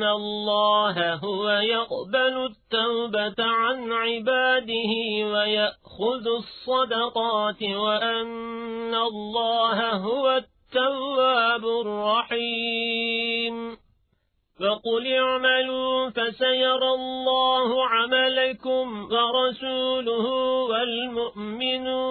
أن الله هو يقبل التوبة عن عباده ويأخذ الصدقات وأن الله هو التواب الرحيم فقل اعملوا فسيرى الله عملكم ورسوله والمؤمنون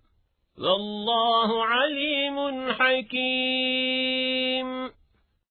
والله عليم حكيم.